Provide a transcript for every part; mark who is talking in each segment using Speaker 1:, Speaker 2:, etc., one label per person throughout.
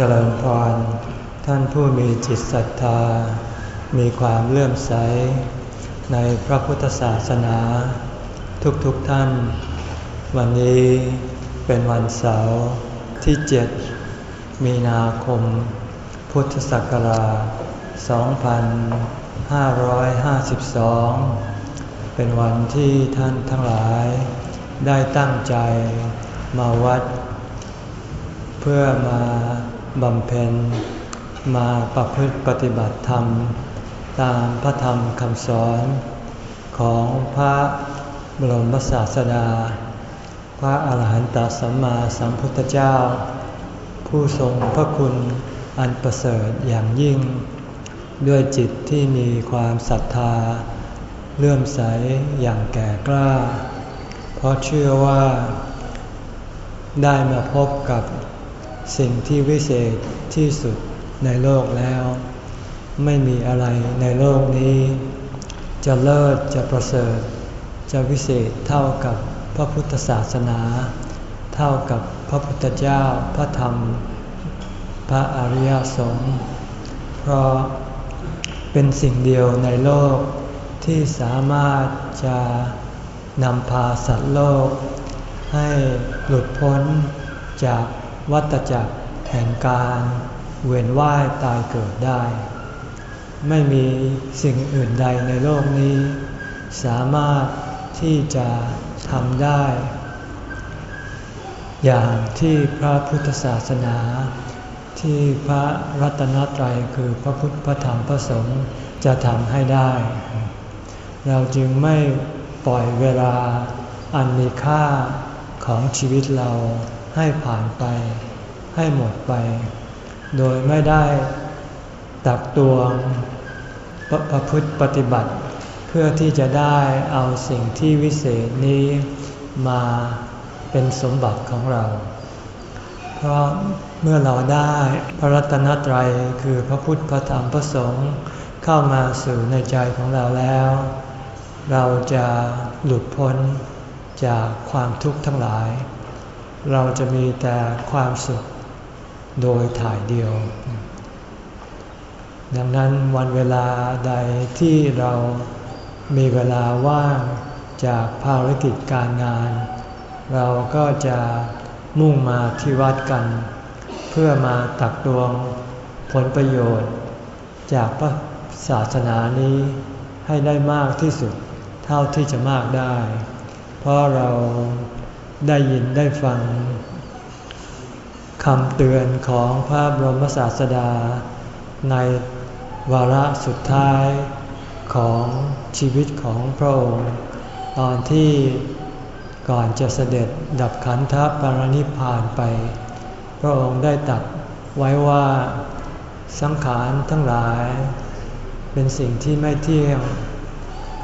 Speaker 1: เจริญพร ท่านผู้มีจิตศรัทธา มีความเลื่อมใส ในพระพุทธศาสนา ทุกๆทท่าน วันนี้เป็นวันเสาร์ที่เจ็ดมีนาคม พุทธศักราช 2552 เป็นวันที่ท่านทั้งหลาย ได้ตั้งใจมาวัด เพื่อมา บำเพ็ญมาประพฤติปฏิบัติธรรม ตามพระธรรมคำสอน ของพระบรมศาสดา พระอาหารหันตสัมมาสัมพุทธเจ้า ผู้ทรงพระคุณอันประเสริฐอย่างยิ่ง ด้วยจิตที่มีความศรัทธา เลื่อมใสอย่างแก่กล้า เพราะเชื่อว่า ได้มาพบกับ สิ่งที่วิเศษที่สุดในโลกแล้ว ไม่มีอะไรในโลกนี้ จะเลิศจะประเสริฐ จะวิเศษเท่ากับพระพุทธศาสนา เท่ากับพระพุทธเจ้าพระธรรม พระอริยสงฆ์เพราะเป็นสิ่งเดียวในโลกที่สามารถจะนำพาสัตว์โลก ให้หลุดพ้นจาก วัฏจักรแห่งการเวียนว่ายตายเกิดได้ ไม่มีสิ่งอื่นใดในโลกนี้ สามารถที่จะทำได้ อย่างที่พระพุทธศาสนา ที่พระรัตนตรัยคือพระพุทธพระธรรมพระสงฆ์จะทำให้ได้ เราจึงไม่ปล่อยเวลาอันมีค่าของชีวิตเรา ให้ผ่านไป ให้หมดไป โดยไม่ได้ตักตวงประประพฤติปฏิบัติ เพื่อที่จะได้เอาสิ่งที่วิเศษนี้มาเป็นสมบัติของเรา เพราะเมื่อเราได้พระรัตนตรัยคือพระพุทธพระธรรมพระสงฆ์เข้ามาสู่ในใจของเราแล้ว เราจะหลุดพ้นจากความทุกข์ทั้งหลาย เราจะมีแต่ความสุขโดยถ่ายเดียว ดังนั้นวันเวลาใดที่เรามีเวลาว่างจากภารกิจการงาน เราก็จะมุ่งมาที่วัดกัน เพื่อมาตักตวงผลประโยชน์ จากพระศาสนานี้ให้ได้มากที่สุดเท่าที่จะมากได้ เพราะเรา ได้ยินได้ฟังคำเตือนของพระบรมศาสดา ในวาระสุดท้ายของชีวิตของพระองค์ ตอนที่ก่อนจะเสด็จดับขันธปรนิพพานไป พระองค์ได้ตัดไว้ว่าสังขารทั้งหลาย เป็นสิ่งที่ไม่เที่ยง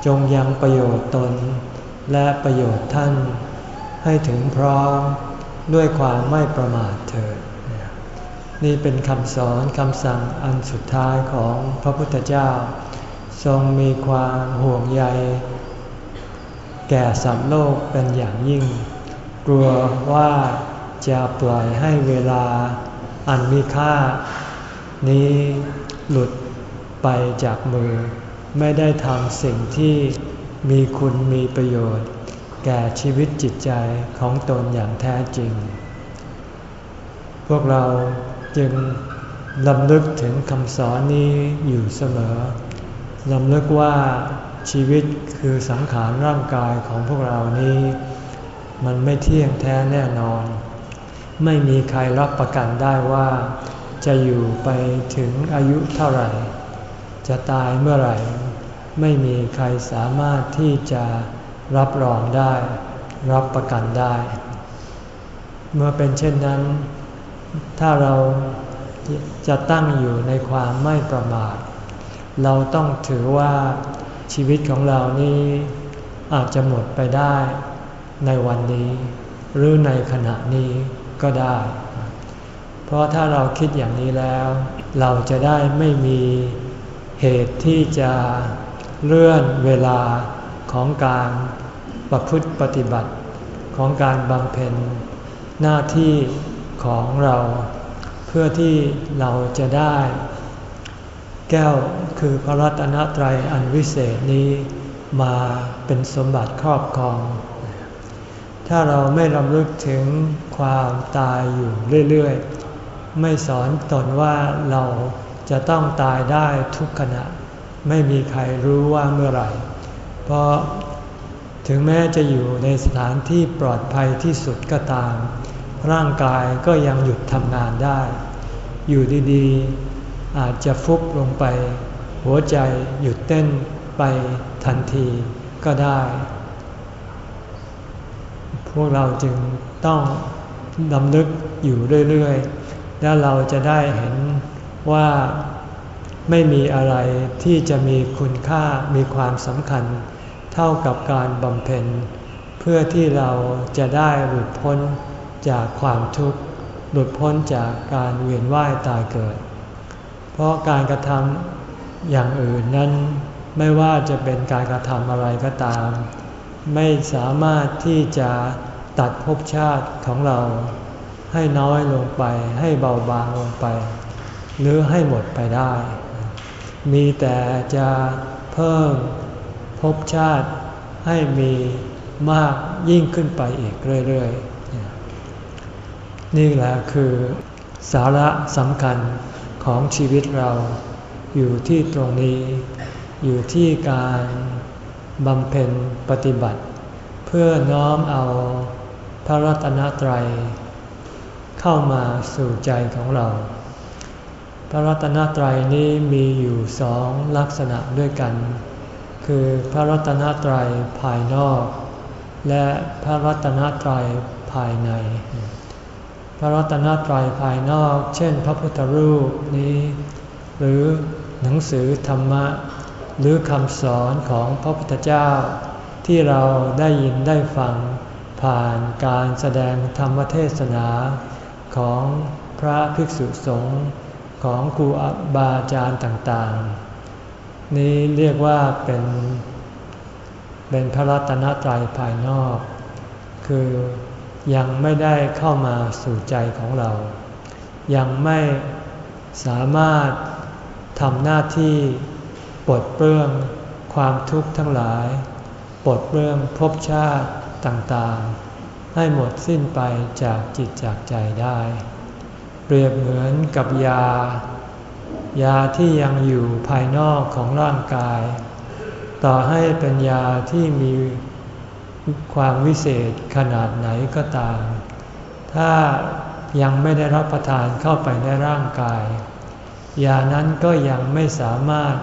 Speaker 1: จงยังประโยชน์ตนและประโยชน์ท่าน ให้ถึงพร้อมด้วยความไม่ประมาทเถิด นี่เป็นคำสอนคำสั่งอันสุดท้ายของพระพุทธเจ้า ทรงมีความห่วงใย แก่สัตว์โลกเป็นอย่างยิ่ง กลัวว่าจะปล่อยให้เวลาอันมีค่า นี้หลุดไปจากมือ ไม่ได้ทำสิ่งที่มีคุณมีประโยชน์ แก่ชีวิตจิตใจของตนอย่างแท้จริง พวกเราจึงลำลึกถึงคำสอนนี้อยู่เสมอลำลึกว่าชีวิตคือสังขารร่างกายของพวกเรานี้ มันไม่เที่ยงแท้แน่นอน ไม่มีใครรับประกันได้ว่า จะอยู่ไปถึงอายุเท่าไหร่ จะตายเมื่อไหร่ ไม่มีใครสามารถที่จะ รับรองได้ รับประกันได้ เมื่อเป็นเช่นนั้น ถ้าเราจะตั้งอยู่ในความไม่ประมาท เราต้องถือว่าชีวิตของเรานี้อาจจะหมดไปได้ในวันนี้ หรือในขณะนี้ก็ได้ เพราะถ้าเราคิดอย่างนี้แล้ว เราจะได้ไม่มีเหตุที่จะเลื่อนเวลา ของการประพฤติปฏิบัติของการบำเพ็ญหน้าที่ของเราเพื่อที่เราจะได้ แก้วคือพระรัตนตรัยอันวิเศษนี้มาเป็นสมบัติครอบครอง ถ้าเราไม่รำลึกถึงความตายอยู่เรื่อยๆ ไม่สอนตนว่าเราจะต้องตายได้ทุกขณะ ไม่มีใครรู้ว่าเมื่อไหร่ เพราะถึงแม้จะอยู่ในสถานที่ปลอดภัยที่สุดก็ตาม ร่างกายก็ยังหยุดทำงานได้ อยู่ดีๆ อาจจะฟุบลงไป หัวใจหยุดเต้นไปทันทีก็ได้ พวกเราจึงต้องดำลึกอยู่เรื่อยๆ แล้วเราจะได้เห็นว่าไม่มีอะไรที่จะมีคุณค่ามีความสำคัญ เท่ากับการบำเพ็ญ เพื่อที่เราจะได้หลุดพ้นจากความทุกข์ หลุดพ้นจากการเวียนว่ายตายเกิด เพราะการกระทำอย่างอื่นนั้นไม่ว่าจะเป็นการกระทำอะไรก็ตาม ไม่สามารถที่จะตัดภพชาติของเรา ให้น้อยลงไป ให้เบาบางลงไป หรือให้หมดไปได้ มีแต่จะเพิ่ม ภพชาติให้มีมากยิ่งขึ้นไปอีกเรื่อยๆ นี่แหละคือสาระสำคัญของชีวิตเราอยู่ที่ตรงนี้ อยู่ที่การบำเพ็ญปฏิบัติ เพื่อน้อมเอาพระรัตนตรัย เข้ามาสู่ใจของเรา พระรัตนตรัยนี้มีอยู่สองลักษณะด้วยกัน คือพระรัตนตรัยภายนอก และพระรัตนตรัยภายใน พระรัตนตรัยภายนอก เช่น พระพุทธรูปนี้ หรือหนังสือธรรมะ หรือคำสอนของพระพุทธเจ้า ที่เราได้ยินได้ฟังผ่านการแสดงธรรมเทศนาของพระภิกษุสงฆ์ของครูบาอาจารย์ต่างๆ นี้เรียกว่าเป็น เป็นพระรัตนตรัยภายนอก คือยังไม่ได้เข้ามาสู่ใจของเรา ยังไม่สามารถทำหน้าที่ปลดเปลื้องความทุกข์ทั้งหลาย ปลดเปลื้องภพชาติต่างๆ ให้หมดสิ้นไปจากจิตจากใจได้ เปรียบเหมือนกับยา ยาที่ยังอยู่ภายนอกของร่างกาย ต่อให้เป็นยาที่มีความวิเศษขนาดไหนก็ตาม ถ้ายังไม่ได้รับประทานเข้าไปในร่างกาย ยานั้นก็ยังไม่สามารถ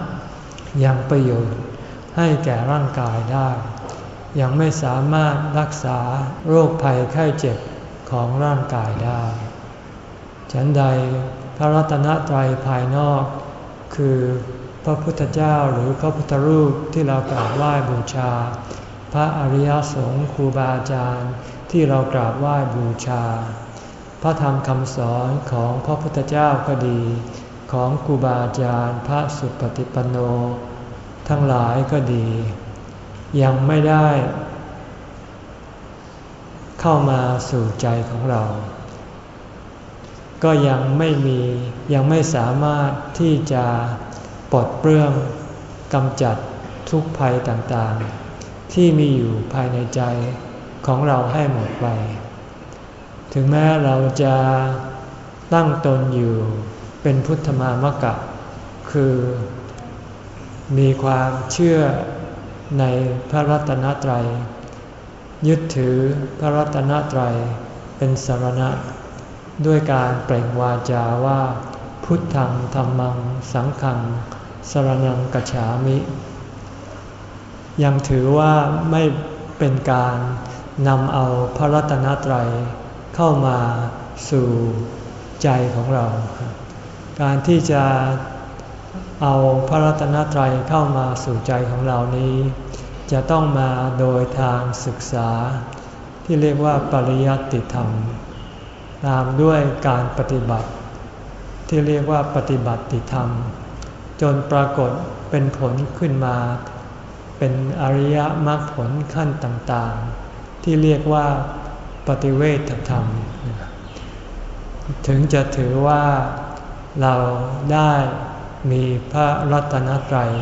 Speaker 1: ยังประโยชน์ให้แก่ร่างกายได้ ยังไม่สามารถรักษาโรคภัยไข้เจ็บของร่างกายได้ ฉันใด ระรัตนตรัยภายนอก คือพระพุทธเจ้าหรือพระพุทธรูปที่เรากราบไหว้บูชา พระอริยสงฆ์ครูบาอาจารย์ที่เรากราบไหว้บูชา พระธรรมคำสอนของพระพุทธเจ้าก็ดี ของครูบาอาจารย์พระสุปฏิปันโน ทั้งหลายก็ดี ยังไม่ได้ เข้ามาสู่ใจของเรา ก็ยังไม่มียังไม่สามารถที่จะปลดเปลื้องกำจัดทุกภัยต่างๆ ที่มีอยู่ภายในใจของเราให้หมดไป ถึงแม้เราจะตั้งตนอยู่เป็นพุทธมามะกะ คือ มีความเชื่อในพระรัตนตรัย ยึดถือพระรัตนตรัยเป็นสารณะ ด้วยการเปล่งวาจาว่า พุทธังธรรมัง สังฆัง สรนังกัจฉามิ ยังถือว่าไม่เป็นการนำเอาพระรัตนตรัยเข้ามาสู่ใจของเรา การที่จะเอาพระรัตนตรัยเข้ามาสู่ใจของเรานี้ จะต้องมาโดยทางศึกษา ที่เรียกว่าปริยัติธรรม ตามด้วยการปฏิบัติ ที่เรียกว่าปฏิบัติธรรม จนปรากฏเป็นผลขึ้นมา เป็นอริยมรรคผลขั้นต่างๆ ที่เรียกว่าปฏิเวทธรรม ถึงจะถือว่าเราได้มีพระรัตนตรัย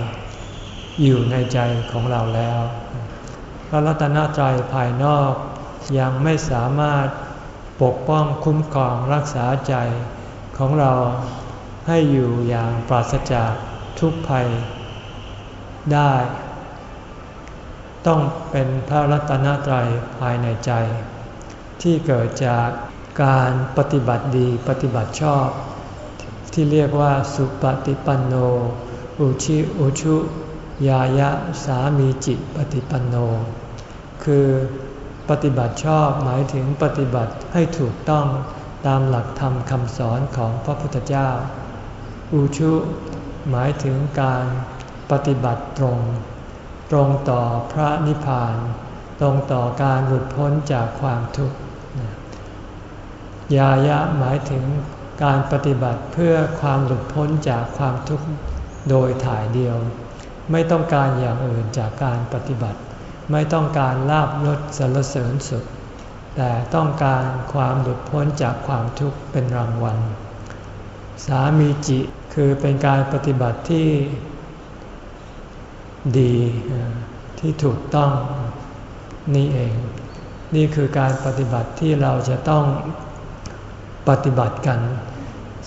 Speaker 1: อยู่ในใจของเราแล้ว พระรัตนตรัยภายนอกยังไม่สามารถ ปกป้องคุ้มครองรักษาใจของเราให้อยู่อย่างปราศจากทุกภัยได้ ต้องเป็นพระรัตนตรัยภายในใจ ที่เกิดจากการปฏิบัติดีปฏิบัติชอบ ที่เรียกว่าสุปฏิปันโน อุชิอุชุ ยายะสามีจิปฏิปันโน คือ ปฏิบัติชอบหมายถึงปฏิบัติให้ถูกต้องตามหลักธรรมคำสอนของพระพุทธเจ้า อุชุหมายถึงการปฏิบัติตรง ตรงต่อพระนิพพาน ตรงต่อการหลุดพ้นจากความทุกข์ยายะหมายถึงการปฏิบัติเพื่อความหลุดพ้นจากความทุกข์โดยถ่ายเดียว ไม่ต้องการอย่างอื่นจากการปฏิบัติ ไม่ต้องการลาบยศสรรเสริญสุข แต่ต้องการความหลุดพ้นจากความทุกข์เป็นรางวัล สามีจิคือเป็นการปฏิบัติที่ดีที่ถูกต้องนี่เอง นี่คือการปฏิบัติที่เราจะต้องปฏิบัติกัน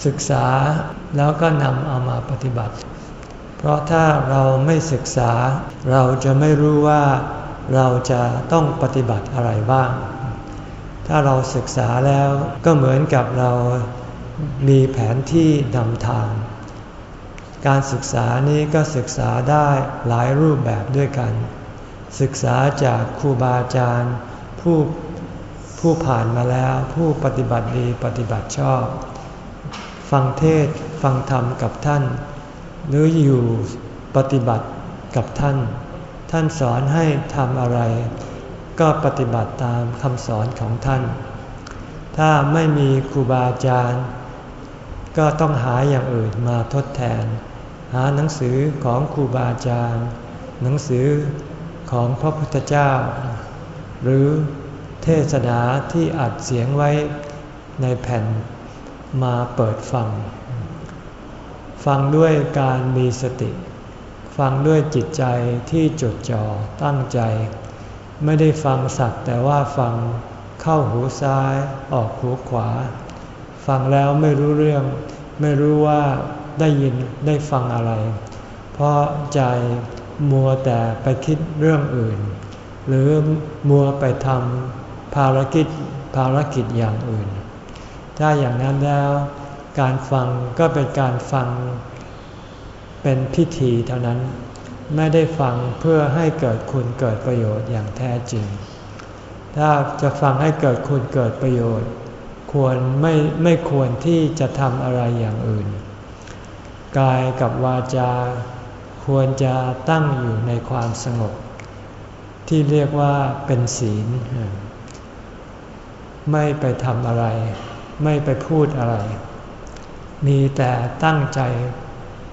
Speaker 1: ศึกษาแล้วก็นำเอามาปฏิบัติ เพราะถ้าเราไม่ศึกษาเราจะไม่รู้ว่า เราจะต้องปฏิบัติอะไรบ้าง ถ้าเราศึกษาแล้วก็เหมือนกับเรามีแผนที่นำทาง การศึกษานี้ก็ศึกษาได้หลายรูปแบบด้วยกัน ศึกษาจากครูบาอาจารย์ผู้ผู้ผ่านมาแล้วผู้ปฏิบัติดีปฏิบัติชอบ ฟังเทศฟังธรรมกับท่าน หรืออยู่ปฏิบัติกับท่าน ท่านสอนให้ทำอะไร ก็ปฏิบัติตามคำสอนของท่าน ถ้าไม่มีครูบาอาจารย์ ก็ต้องหาอย่างอื่นมาทดแทน หาหนังสือของครูบาอาจารย์ หนังสือของพระพุทธเจ้า หรือเทศนาที่อัดเสียงไว้ในแผ่นมาเปิดฟัง ฟังด้วยการมีสติ ฟังด้วยจิตใจที่จดจ่อตั้งใจ ไม่ได้ฟังสักแต่ว่าฟังเข้าหูซ้ายออกหูขวา ฟังแล้วไม่รู้เรื่อง ไม่รู้ว่าได้ยินได้ฟังอะไร เพราะใจมัวแต่ไปคิดเรื่องอื่น หรือมัวไปทำภารกิจภารกิจอย่างอื่น ถ้าอย่างนั้นแล้ว การฟังก็เป็นการฟัง เป็นพิธีเท่านั้น ไม่ได้ฟังเพื่อให้เกิดคุณเกิดประโยชน์อย่างแท้จริง ถ้าจะฟังให้เกิดคุณเกิดประโยชน์ ควรไม่ไม่ควรที่จะทำอะไรอย่างอื่น กายกับวาจา ควรจะตั้งอยู่ในความสงบ ที่เรียกว่าเป็นศีล ไม่ไปทำอะไร ไม่ไปพูดอะไรมีแต่ตั้งใจ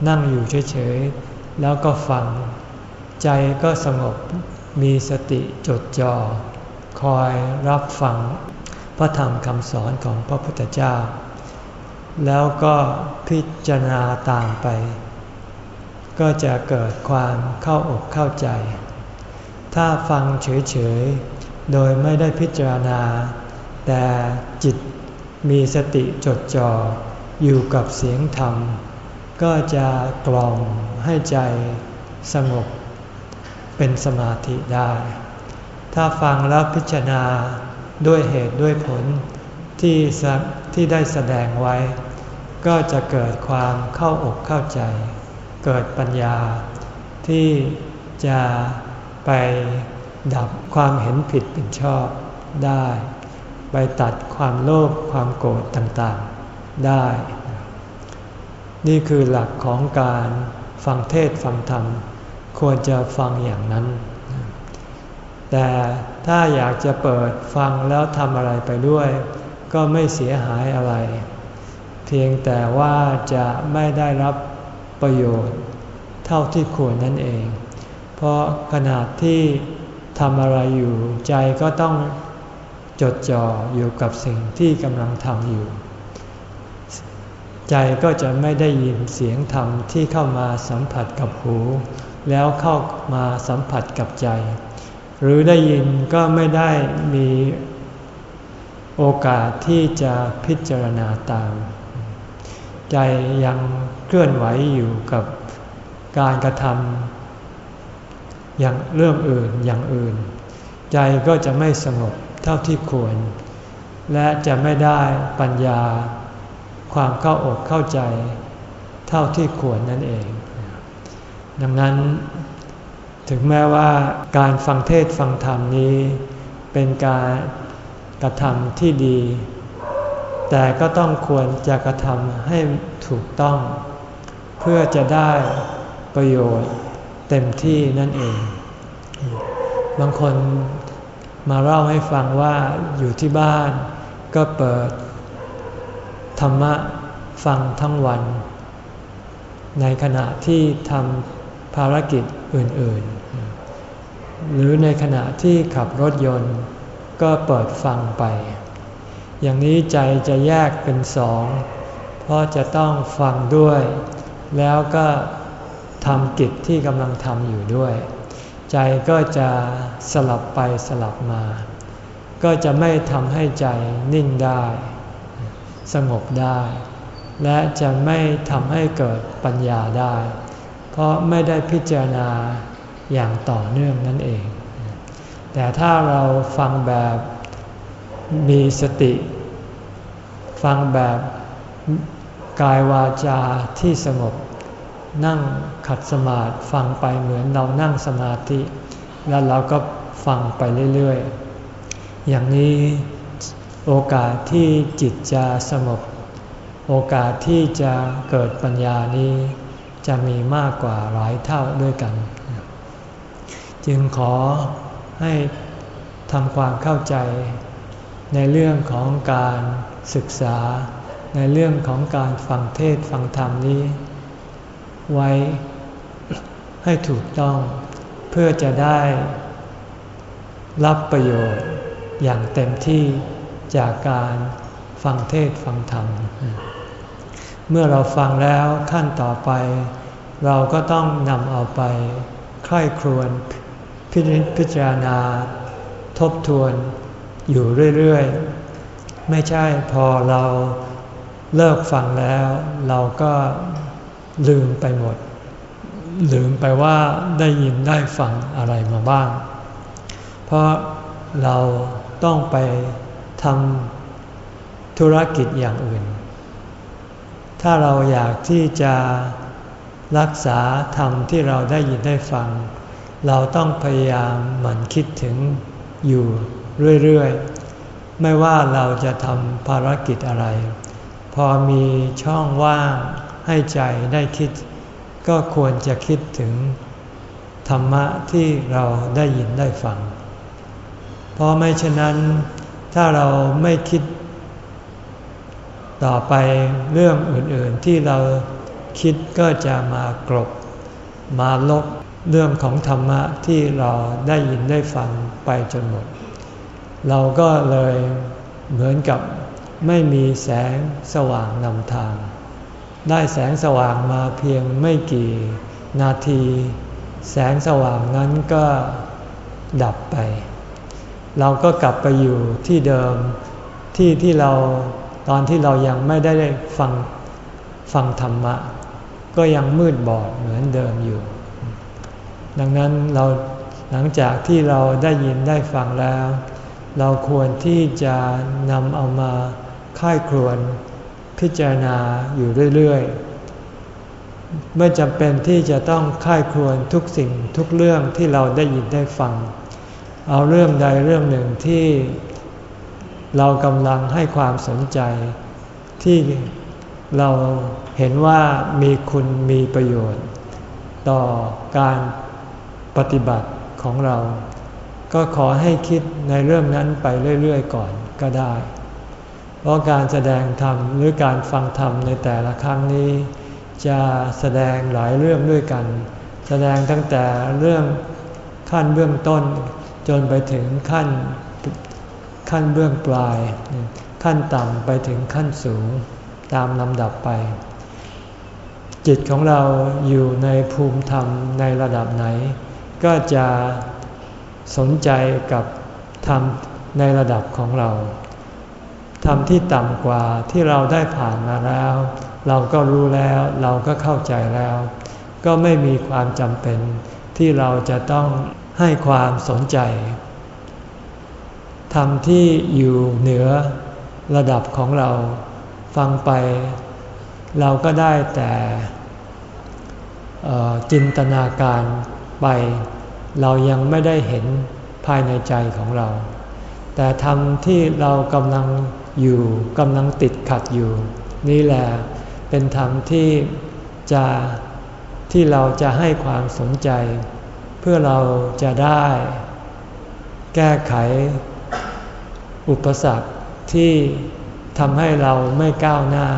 Speaker 1: นั่งอยู่เฉยๆ แล้วก็ฟัง ใจก็สงบมีสติจดจอ่อคอยรับฟังพระธรรมคำสอนของพระพุทธเจ้า แล้วก็พิจารณาตามไป ก็จะเกิดความเข้าอกเข้าใจ ถ้าฟังเฉยๆ โดยไม่ได้พิจารณา แต่จิตมีสติจดจ่ออยู่กับเสียงธรรม ก็จะกล่อมให้ใจสงบ เป็นสมาธิได้ ถ้าฟังแล้วพิจารณาด้วยเหตุด้วยผลที่ที่ได้แสดงไว้ ก็จะเกิดความเข้าอกเข้าใจ เกิดปัญญา ที่จะไปดับความเห็นผิดเป็นชอบได้ ไปตัดความโลภความโกรธต่างๆ ได้ นี่คือหลักของการฟังเทศฟังธรรม ควรจะฟังอย่างนั้น แต่ถ้าอยากจะเปิดฟังแล้วทำอะไรไปด้วย ก็ไม่เสียหายอะไร เพียงแต่ว่าจะไม่ได้รับประโยชน์ เท่าที่ควรนั่นเอง เพราะขนาดที่ทำอะไรอยู่ใจก็ต้องจดจ่ออยู่กับสิ่งที่กำลังทำอยู่ ใจก็จะไม่ได้ยินเสียงธรรมที่เข้ามาสัมผัสกับหู แล้วเข้ามาสัมผัสกับใจ หรือได้ยินก็ไม่ได้มีโอกาสที่จะพิจารณาตาม ใจยังเคลื่อนไหวอยู่กับการกระทำอย่างเรื่องอื่นอย่างอื่น ใจก็จะไม่สงบเท่าที่ควร และจะไม่ได้ปัญญา ความเข้าอกเข้าใจเท่าที่ควรนั่นเอง ดังนั้นถึงแม้ว่าการฟังเทศฟังธรรมนี้ เป็นการกระทำที่ดี แต่ก็ต้องควรจะกระทำให้ถูกต้อง เพื่อจะได้ประโยชน์เต็มที่นั่นเอง บางคนมาเล่าให้ฟังว่าอยู่ที่บ้านก็เปิด ธรรมะฟังทั้งวัน ในขณะที่ทำภารกิจอื่นๆ หรือในขณะที่ขับรถยนต์ก็เปิดฟังไป อย่างนี้ใจจะแยกเป็นสอง เพราะจะต้องฟังด้วย แล้วก็ทำกิจที่กำลังทำอยู่ด้วย ใจก็จะสลับไปสลับมา ก็จะไม่ทำให้ใจนิ่งได้ สงบได้ และจะไม่ทำให้เกิดปัญญาได้ เพราะไม่ได้พิจารณาอย่างต่อเนื่องนั่นเอง แต่ถ้าเราฟังแบบมีสติ ฟังแบบกายวาจาที่สงบ นั่งขัดสมาธิฟังไปเหมือนเรานั่งสมาธิ แล้วเราก็ฟังไปเรื่อยๆ อย่างนี้ โอกาสที่จิตจะสงบ โอกาสที่จะเกิดปัญญานี้ จะมีมากกว่าหลายเท่าด้วยกัน จึงขอให้ทำความเข้าใจ ในเรื่องของการศึกษา ในเรื่องของการฟังเทศฟังธรรมนี้ ไว้ให้ถูกต้องเพื่อจะได้รับประโยชน์อย่างเต็มที่ จากการฟังเทศฟังธรรม เมื่อเราฟังแล้วขั้นต่อไป เราก็ต้องนำเอาไปใคร่ครวญพิจารณา ทบทวนอยู่เรื่อยๆ ไม่ใช่พอเราเลิกฟังแล้ว เราก็ลืมไปหมด ลืมไปว่าได้ยินได้ฟังอะไรมาบ้าง เพราะเราต้องไป ทำธุรกิจอย่างอื่น ถ้าเราอยากที่จะรักษาธรรมที่เราได้ยินได้ฟัง เราต้องพยายามหมั่นคิดถึงอยู่เรื่อยๆ ไม่ว่าเราจะทำภารกิจอะไร พอมีช่องว่างให้ใจได้คิด ก็ควรจะคิดถึงธรรมะที่เราได้ยินได้ฟัง เพราะไม่เช่นนั้น ถ้าเราไม่คิด ต่อไปเรื่องอื่นๆที่เราคิดก็จะมากรบมาลบเรื่องของธรรมะที่เราได้ยินได้ฟังไปจนหมด เราก็เลยเหมือนกับไม่มีแสงสว่างนำทาง ได้แสงสว่างมาเพียงไม่กี่นาที แสงสว่างนั้นก็ดับไป เราก็กลับไปอยู่ที่เดิมที่ที่เราตอนที่เรายังไม่ได้ฟังฟังธรรมะ ก็ยังมืดบอดเหมือนเดิมอยู่ ดังนั้นเราหลังจากที่เราได้ยินได้ฟังแล้ว เราควรที่จะนำเอามาค่ายครวนพิจารณาอยู่เรื่อยๆ ไม่จำเป็นที่จะต้องค่ายครวนทุกสิ่งทุกเรื่องที่เราได้ยินได้ฟัง เอาเรื่องใดเรื่องหนึ่งที่เรากำลังให้ความสนใจ ที่เราเห็นว่ามีคุณมีประโยชน์ ต่อการปฏิบัติของเรา ก็ขอให้คิดในเรื่องนั้นไปเรื่อยๆก่อนก็ได้ เพราะการแสดงธรรมหรือการฟังธรรมในแต่ละครั้งนี้ จะแสดงหลายเรื่องด้วยกัน แสดงตั้งแต่เรื่องขั้นเบื้องต้น จนไปถึงขั้นขั้นเบื้องปลาย ขั้นต่ำไปถึงขั้นสูงตามลำดับไป จิตของเราอยู่ในภูมิธรรมในระดับไหน ก็จะสนใจกับธรรมในระดับของเราธรรมที่ต่ำกว่าที่เราได้ผ่านมาแล้ว เราก็รู้แล้วเราก็เข้าใจแล้ว ก็ไม่มีความจำเป็นที่เราจะต้อง ให้ความสนใจธรรมที่อยู่เหนือระดับของเราฟังไป เราก็ได้แต่จินตนาการไป เรายังไม่ได้เห็นภายในใจของเรา แต่ธรรมที่เรากำลังอยู่กำลังติดขัดอยู่ นี่แหละเป็นธรรมที่จะที่เราจะให้ความสนใจ เพื่อเราจะได้แก้ไขอุปสรรคที่ทำให้เราไม่ก้าวหน้า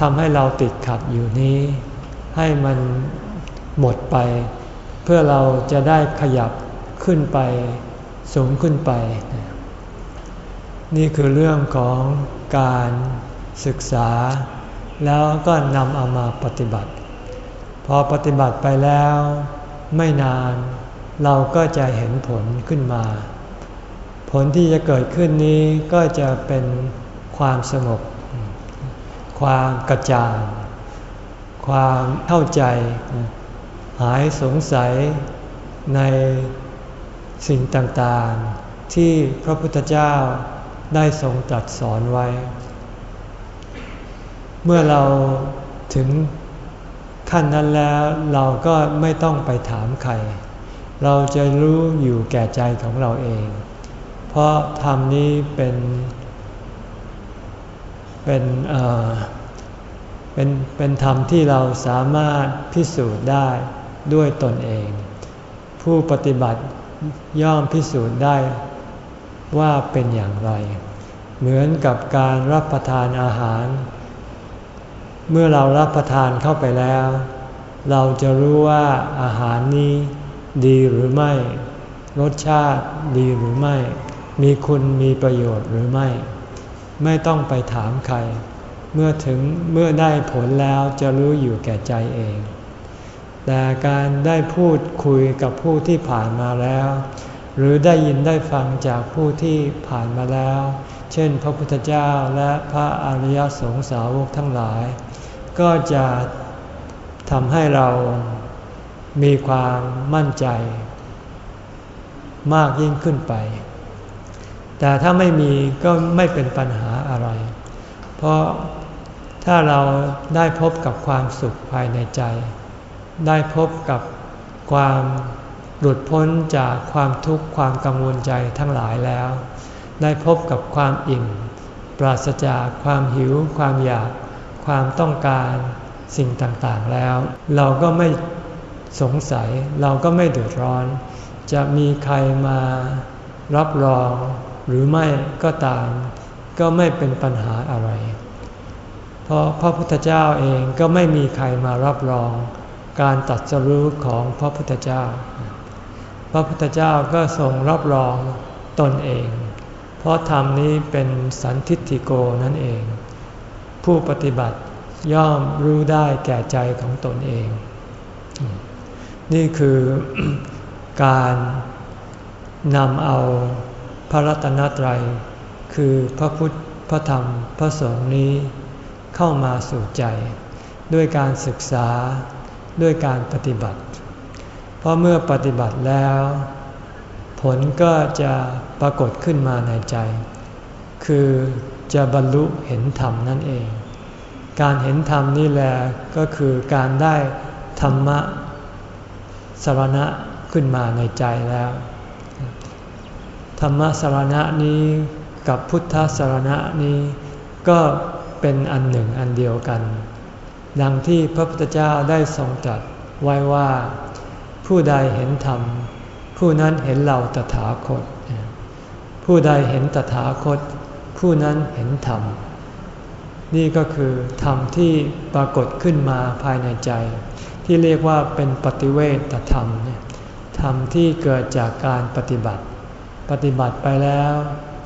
Speaker 1: ทำให้เราติดขัดอยู่นี้ ให้มันหมดไป เพื่อเราจะได้ขยับขึ้นไปสูงขึ้นไป นี่คือเรื่องของการศึกษา แล้วก็นำเอามาปฏิบัติ พอปฏิบัติไปแล้ว ไม่นานเราก็จะเห็นผลขึ้นมา ผลที่จะเกิดขึ้นนี้ก็จะเป็นความสงบ ความกระจ่าง ความเข้าใจ หายสงสัยในสิ่งต่างๆ ที่พระพุทธเจ้าได้ทรงตรัสสอนไว้ เมื่อเราถึง ขั้นนั้นแล้วเราก็ไม่ต้องไปถามใคร เราจะรู้อยู่แก่ใจของเราเอง เพราะธรรมนี้เป็น เป็นเอ่อเป็นเป็นธรรมที่เราสามารถพิสูจน์ได้ด้วยตนเอง ผู้ปฏิบัติย่อมพิสูจน์ได้ว่าเป็นอย่างไร เหมือนกับการรับประทานอาหาร เมื่อเรารับประทานเข้าไปแล้ว เราจะรู้ว่าอาหารนี้ดีหรือไม่ รสชาติดีหรือไม่ มีคุณมีประโยชน์หรือไม่ ไม่ต้องไปถามใคร เมื่อถึงเมื่อได้ผลแล้วจะรู้อยู่แก่ใจเอง แต่การได้พูดคุยกับผู้ที่ผ่านมาแล้ว หรือได้ยินได้ฟังจากผู้ที่ผ่านมาแล้ว เช่น พระพุทธเจ้าและพระอริยสงสาวกทั้งหลาย ก็จะทำให้เรามีความมั่นใจ มากยิ่งขึ้นไป แต่ถ้าไม่มีก็ไม่เป็นปัญหาอะไร เพราะถ้าเราได้พบกับความสุขภายในใจ ได้พบกับความหลุดพ้นจากความทุกข์ความกังวลใจทั้งหลายแล้ว ได้พบกับความอิ่ม ปราศจากความหิวความอยาก ความต้องการสิ่งต่างๆแล้ว เราก็ไม่สงสัย เราก็ไม่เดือดร้อน จะมีใครมารับรองหรือไม่ก็ตาม ก็ไม่เป็นปัญหาอะไร เพราะพระพุทธเจ้าเองก็ไม่มีใครมารับรอง การตัดสรู้ของพระพุทธเจ้า พระพุทธเจ้าก็ทรงรับรองตนเอง เพราะธรรมนี้เป็นสันทิฏฐิโกนั่นเอง ผู้ปฏิบัติย่อมรู้ได้แก่ใจของตนเอง นี่คือการนำเอาพระรัตนตรัย คือพระพุทธพระธรรมพระสงฆ์นี้เข้ามาสู่ใจ ด้วยการศึกษาด้วยการปฏิบัติ เพราะเมื่อปฏิบัติแล้ว ผลก็จะปรากฏขึ้นมาในใจ คือ จะบรรลุเห็นธรรมนั่นเอง การเห็นธรรมนี่แหละก็คือการได้ธรรมะสรณะขึ้นมาในใจแล้ว ธรรมะสารณะนี้กับพุทธสารณะนี้ก็เป็นอันหนึ่งอันเดียวกัน ดังที่พระพุทธเจ้าได้ทรงตรัสไว้ว่า ผู้ใดเห็นธรรม ผู้นั้นเห็นเราตถาคต ผู้ใดเห็นตถาคต ผู้นั้นเห็นธรรม นี่ก็คือธรรมที่ปรากฏขึ้นมาภายในใจ ที่เรียกว่าเป็นปฏิเวทธรรมธรรมที่เกิดจากการปฏิบัติ ปฏิบัติไปแล้ว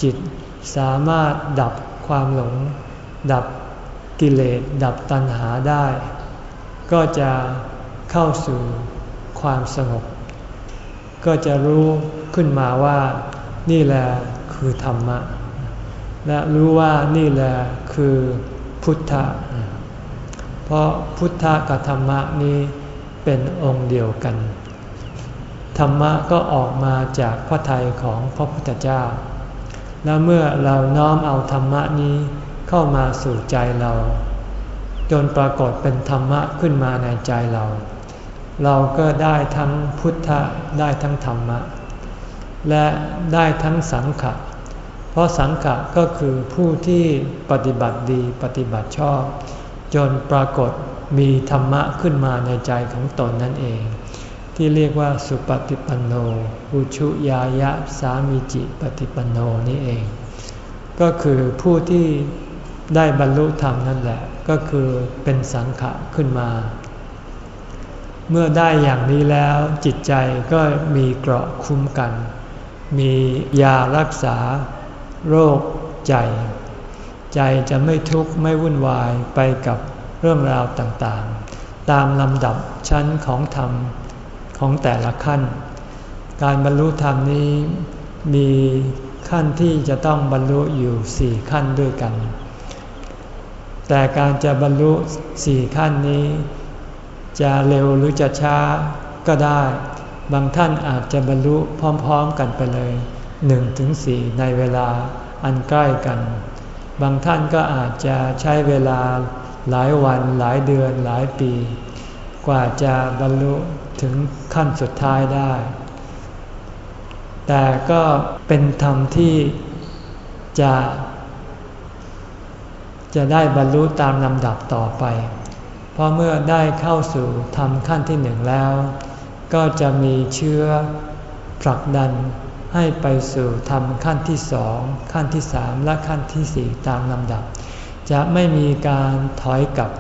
Speaker 1: จิตสามารถดับความหลง ดับกิเลสดับตัณหาได้ ก็จะเข้าสู่ความสงบ ก็จะรู้ขึ้นมาว่านี่แหละคือธรรมะ และรู้ว่านี่แหละคือพุทธะ เพราะพุทธะกับธรรมะนี้เป็นองค์เดียวกัน ธรรมะก็ออกมาจากพระทัยของพระพุทธเจ้า และเมื่อเราน้อมเอาธรรมะนี้เข้ามาสู่ใจเรา จนปรากฏเป็นธรรมะขึ้นมาในใจเรา เราก็ได้ทั้งพุทธะได้ทั้งธรรมะ และได้ทั้งสังขะ เพราะสังขะก็คือผู้ที่ปฏิบัติดีปฏิบัติชอบ จนปรากฏมีธรรมะขึ้นมาในใจของตนนั่นเอง ที่เรียกว่าสุปฏิปันโนอุชุยายะสามิจิปฏิปันโนนี่เอง ก็คือผู้ที่ได้บรรลุธรรมนั่นแหละ ก็คือเป็นสังขะขึ้นมา เมื่อได้อย่างนี้แล้วจิตใจก็มีเกราะคุ้มกัน มียารักษา โรคใจ ใจจะไม่ทุกข์ไม่วุ่นวายไปกับเรื่องราวต่างๆ ตามลำดับชั้นของธรรมของแต่ละขั้น การบรรลุธรรมนี้มีขั้นที่จะต้องบรรลุอยู่สี่ขั้นด้วยกัน แต่การจะบรรลุสี่ขั้นนี้ จะเร็วหรือจะช้าก็ได้ บางท่านอาจจะบรรลุพร้อม ๆ กันไปเลย หนึ่งถึงสี่ในเวลาอันใกล้กัน บางท่านก็อาจจะใช้เวลาหลายวันหลายเดือนหลายปี กว่าจะบรรลุถึงขั้นสุดท้ายได้ แต่ก็เป็นธรรมที่จะจะได้บรรลุตามลำดับต่อไป เพราะเมื่อได้เข้าสู่ธรรมขั้นที่หนึ่งแล้ว ก็จะมีเชื้อผลักดัน ให้ไปสู่ธรรมขั้นที่สองขั้นที่สามและขั้นที่สี่ตามลำดับ จะไม่มีการถอยกลับ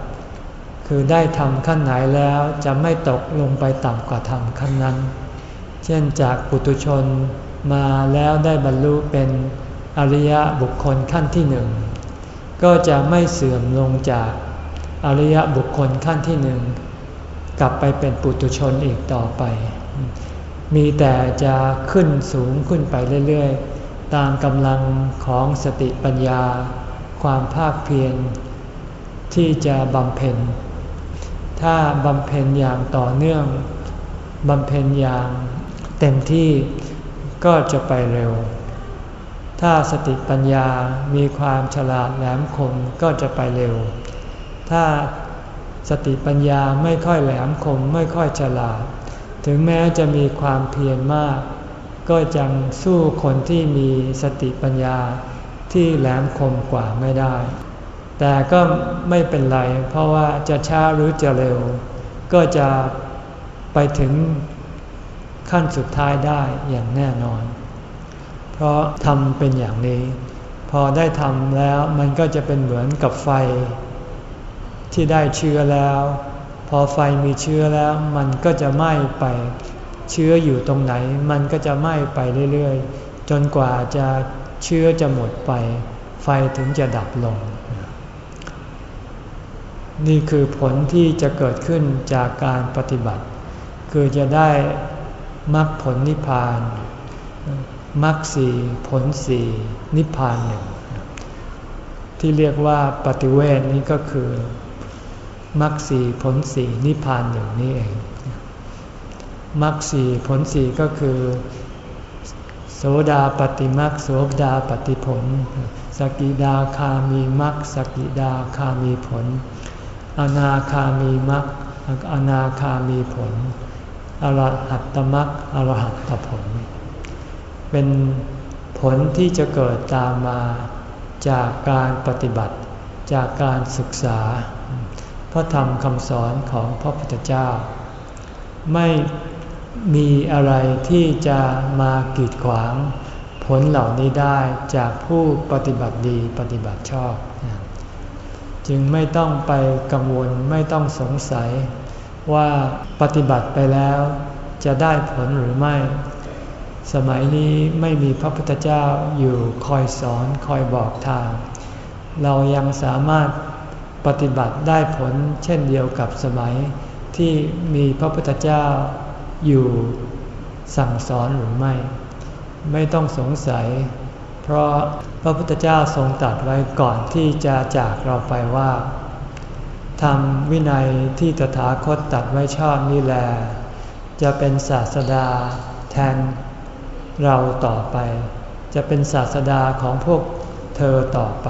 Speaker 1: คือได้ทำขั้นไหนแล้วจะไม่ตกลงไปต่ำกว่าธรรมขั้นนั้น เช่นจากปุตุชนมาแล้วได้บรรลุเป็นอริยบุคคลขั้นที่หนึ่งก็จะไม่เสื่อมลงจากอริยบุคคลขั้นที่หนึ่งกลับไปเป็นปุตุชนอีกต่อไป มีแต่จะขึ้นสูงขึ้นไปเรื่อยๆ ตามกำลังของสติปัญญา ความภาคเพียรที่จะบำเพ็ญ ถ้าบำเพ็ญอย่างต่อเนื่องบำเพ็ญอย่างเต็มที่ก็จะไปเร็ว ถ้าสติปัญญามีความฉลาดแหลมคมก็จะไปเร็ว ถ้าสติปัญญาไม่ค่อยแหลมคมไม่ค่อยฉลาด ถึงแม้จะมีความเพียรมาก ก็จังสู้คนที่มีสติปัญญาที่แหลมคมกว่าไม่ได้ แต่ก็ไม่เป็นไร เพราะว่าจะช้าหรือจะเร็ว ก็จะไปถึงขั้นสุดท้ายได้อย่างแน่นอน เพราะทำเป็นอย่างนี้ พอได้ทำแล้วมันก็จะเป็นเหมือนกับไฟ ที่ได้เชื้อแล้ว อไฟมีเชื้อแล้วมันก็จะไหม้ไป เชื้ออยู่ตรงไหน มันก็จะไหม้ไปเรื่อยๆ จนกว่าจะเชื้อจะหมดไป ไฟถึงจะดับลง นี่คือผลที่จะเกิดขึ้นจากการปฏิบัติ คือจะได้มรรคผลนิพพานมรรคสี่ผลสี่นิพพานหนึ่งที่เรียกว่าปฏิเวทนี้ก็คือ มรรคสีผลสีนิพพานอย่างนี้เองมรรคสีผลสีก็คือ โสดาปฏิมรรคโสดาปฏิผล สกิดาคามีมรรคสกิดาคามีผล อนาคามีมรรคอนาคามีผลอรหัตตมรรคอรหัตตผล เป็นผลที่จะเกิดตามมาจากการปฏิบัติจากการศึกษา พระธรรมคำสอนของพระพุทธเจ้า ไม่มีอะไรที่จะมากีดขวางผลเหล่านี้ได้จากผู้ปฏิบัติดีปฏิบัติชอบ จึงไม่ต้องไปกังวลไม่ต้องสงสัย ว่าปฏิบัติไปแล้วจะได้ผลหรือไม่ สมัยนี้ไม่มีพระพุทธเจ้าอยู่คอยสอนคอยบอกทาง เรายังสามารถ ปฏิบัติได้ผลเช่นเดียวกับสมัยที่มีพระพุทธเจ้าอยู่สั่งสอนหรือไม่ ไม่ต้องสงสัย เพราะพระพุทธเจ้าทรงตรัสไว้ก่อนที่จะจากเราไปว่าทำวินัยที่ตถาคตตัดไว้ชอบนี่แหละจะเป็นศาสดาแทนเราต่อไป จะเป็นศาสดาของพวกเธอต่อไป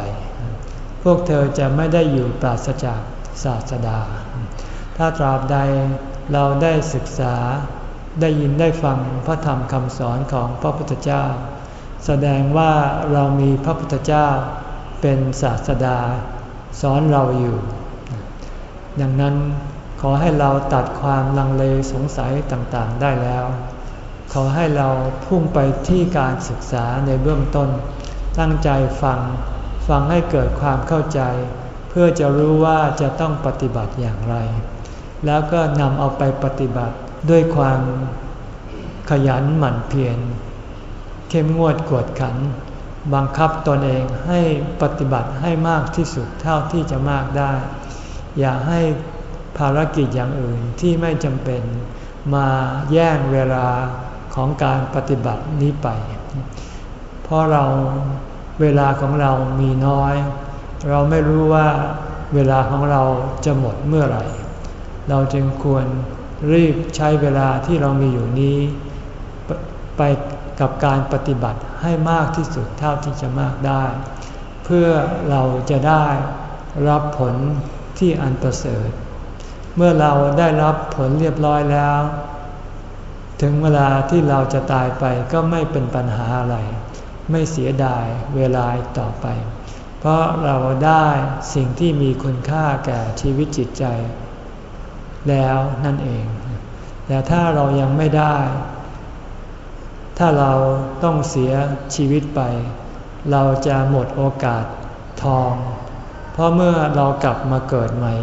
Speaker 1: พวกเธอจะไม่ได้อยู่ปราศจากศาสดา ถ้าตราบใดเราได้ศึกษาได้ยินได้ฟังพระธรรมคำสอนของพระพุทธเจ้า แสดงว่าเรามีพระพุทธเจ้าเป็นศาสดาสอนเราอยู่ ดังนั้นขอให้เราตัดความลังเลสงสัยต่างๆได้แล้ว ขอให้เราพุ่งไปที่การศึกษาในเบื้องต้น ตั้งใจฟัง ฟังให้เกิดความเข้าใจ เพื่อจะรู้ว่าจะต้องปฏิบัติอย่างไร แล้วก็นำเอาไปปฏิบัติด้วยความขยันหมั่นเพียรเข้มงวดกวดขัน บังคับตนเองให้ปฏิบัติให้มากที่สุดเท่าที่จะมากได้ อย่าให้ภารกิจอย่างอื่นที่ไม่จำเป็นมาแย่งเวลาของการปฏิบัตินี้ไป เพราะเรา เวลาของเรามีน้อย เราไม่รู้ว่าเวลาของเราจะหมดเมื่อไหร่ เราจึงควรรีบใช้เวลาที่เรามีอยู่นี้ ไปกับการปฏิบัติให้มากที่สุดเท่าที่จะมากได้ เพื่อเราจะได้รับผลที่อันประเสริฐ เมื่อเราได้รับผลเรียบร้อยแล้ว ถึงเวลาที่เราจะตายไปก็ไม่เป็นปัญหาอะไร ไม่เสียดายเวลาต่อไป เพราะเราได้สิ่งที่มีคุณค่าแก่ชีวิตจิตใจ แล้วนั่นเอง แต่ถ้าเรายังไม่ได้ ถ้าเราต้องเสียชีวิตไป เราจะหมดโอกาสทอง เพราะเมื่อเรากลับมาเกิดใหม่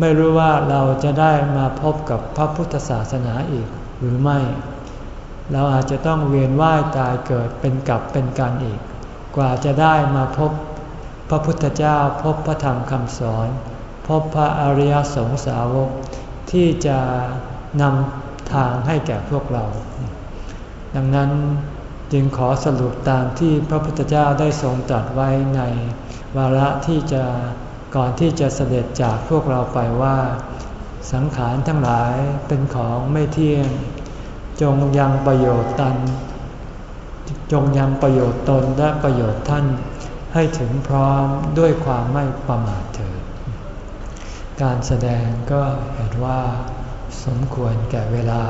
Speaker 1: ไม่รู้ว่าเราจะได้มาพบกับพระพุทธศาสนาอีกหรือไม่ เราอาจจะต้องเวียนว่ายตายเกิดเป็นกลับเป็นการอีก กว่าจะได้มาพบพระพุทธเจ้าพบพระธรรมคำสอน พบพระอริยสงสาวก ที่จะนำทางให้แก่พวกเรา ดังนั้นจึงขอสรุปตามที่พระพุทธเจ้าได้ทรงตรัสไว้ในวาระที่จะก่อนที่จะเสด็จจากพวกเราไปว่า สังขารทั้งหลายเป็นของไม่เที่ยง จงยังประโยชน์ตัน จงยังประโยชน์ตนและประโยชน์ท่าน ให้ถึงพร้อมด้วยความไม่ประมาทเถิด การแสดงก็เห็นว่าสมควรแก่เวลา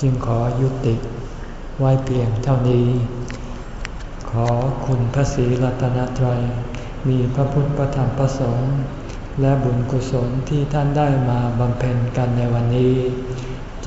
Speaker 1: จึงขอยุติไว้เพียงเท่านี้ ขอคุณพระศรีรัตนตรัย มีพระพุทธพระธรรมพระสงฆ์และบุญกุศลที่ท่านได้มาบำเพ็ญกันในวันนี้